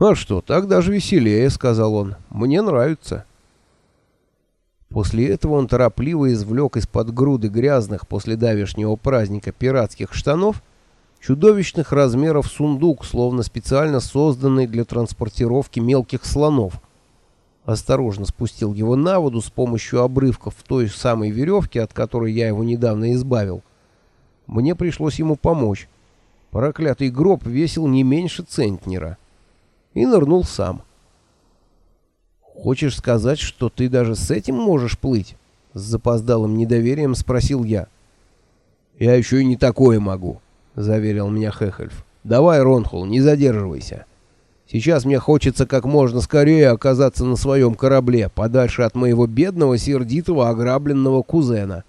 «А что, так даже веселее», — сказал он. «Мне нравится». После этого он торопливо извлек из-под груды грязных после давешнего праздника пиратских штанов чудовищных размеров сундук, словно специально созданный для транспортировки мелких слонов. Осторожно спустил его на воду с помощью обрывков той самой веревки, от которой я его недавно избавил. Мне пришлось ему помочь. Проклятый гроб весил не меньше центнера. И нырнул сам. «Хочешь сказать, что ты даже с этим можешь плыть?» С запоздалым недоверием спросил я. «Я еще и не такое могу», — заверил меня Хехельф. «Давай, Ронхул, не задерживайся. Сейчас мне хочется как можно скорее оказаться на своем корабле, подальше от моего бедного, сердитого, ограбленного кузена».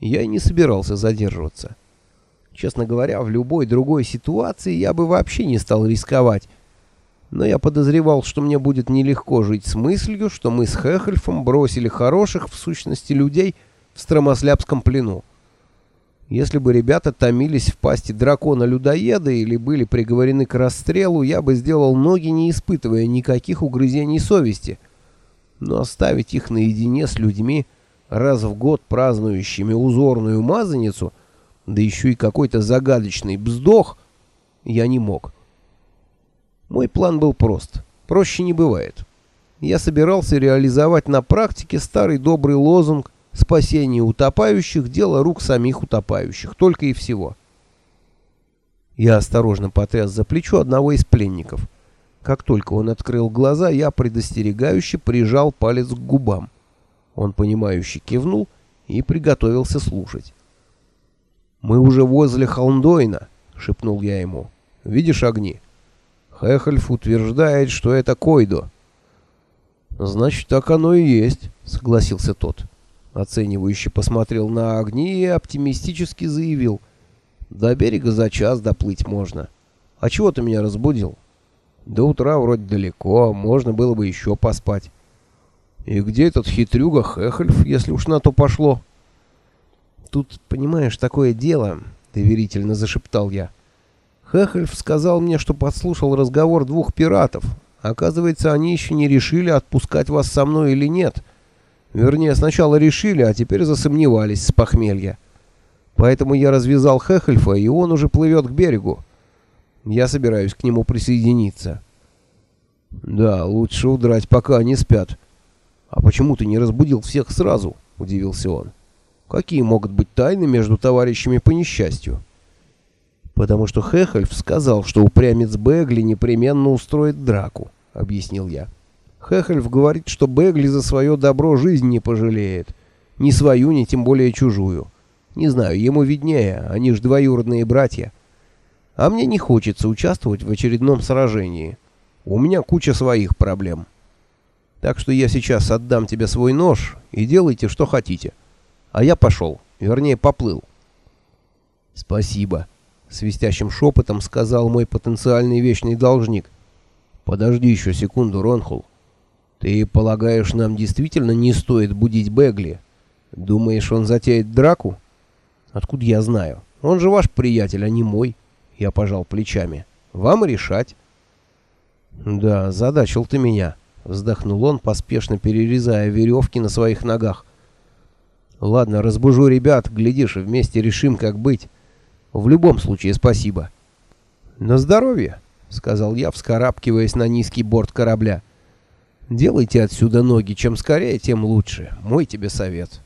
Я и не собирался задерживаться. Честно говоря, в любой другой ситуации я бы вообще не стал рисковать. Но я подозревал, что мне будет нелегко жить с мыслью, что мы с Хехельфом бросили хороших, в сущности, людей в Стромослябском плену. Если бы ребята томились в пасти дракона-людоеда или были приговорены к расстрелу, я бы сделал ноги, не испытывая никаких угрызений совести. Но оставить их наедине с людьми, раз в год празднующими узорную мазаницу, да еще и какой-то загадочный бздох, я не мог. Мой план был прост. Проще не бывает. Я собирался реализовать на практике старый добрый лозунг Спасение утопающих – дело рук самих утопающих, только и всего. Я осторожно потряс за плечо одного из пленников. Как только он открыл глаза, я предостерегающе прижал палец к губам. Он, понимающе кивнул и приготовился слушать. «Мы уже возле Холмдойна», — шепнул я ему. «Видишь огни?» Хехельф утверждает, что это Койдо. «Значит, так оно и есть», — согласился тот. Оценивающе посмотрел на огни и оптимистически заявил. «До берега за час доплыть можно. А чего ты меня разбудил?» «До утра вроде далеко, можно было бы еще поспать». «И где этот хитрюга Хехельф, если уж на то пошло?» «Тут, понимаешь, такое дело», — доверительно зашептал я. «Хехельф сказал мне, что подслушал разговор двух пиратов. Оказывается, они еще не решили, отпускать вас со мной или нет». Вернее, сначала решили, а теперь засомневались с похмелья. Поэтому я развязал Хехельфа, и он уже плывет к берегу. Я собираюсь к нему присоединиться. Да, лучше удрать, пока они спят. А почему ты не разбудил всех сразу? Удивился он. Какие могут быть тайны между товарищами по несчастью? Потому что Хехельф сказал, что упрямец Бегли непременно устроит драку, объяснил я. Хехельф говорит, что Бегли за свое добро жизнь не пожалеет. Ни свою, ни тем более чужую. Не знаю, ему виднее, они ж двоюродные братья. А мне не хочется участвовать в очередном сражении. У меня куча своих проблем. Так что я сейчас отдам тебе свой нож и делайте, что хотите. А я пошел, вернее, поплыл. Спасибо, свистящим шепотом сказал мой потенциальный вечный должник. Подожди еще секунду, Ронхул. «Ты полагаешь, нам действительно не стоит будить Бегли? Думаешь, он затеет драку?» «Откуда я знаю? Он же ваш приятель, а не мой». Я пожал плечами. «Вам решать». «Да, задачил ты меня», — вздохнул он, поспешно перерезая веревки на своих ногах. «Ладно, разбужу ребят, глядишь, вместе решим, как быть. В любом случае, спасибо». «На здоровье», — сказал я, вскарабкиваясь на низкий борт корабля. Делайте отсюда ноги, чем скорее, тем лучше. Мой тебе совет.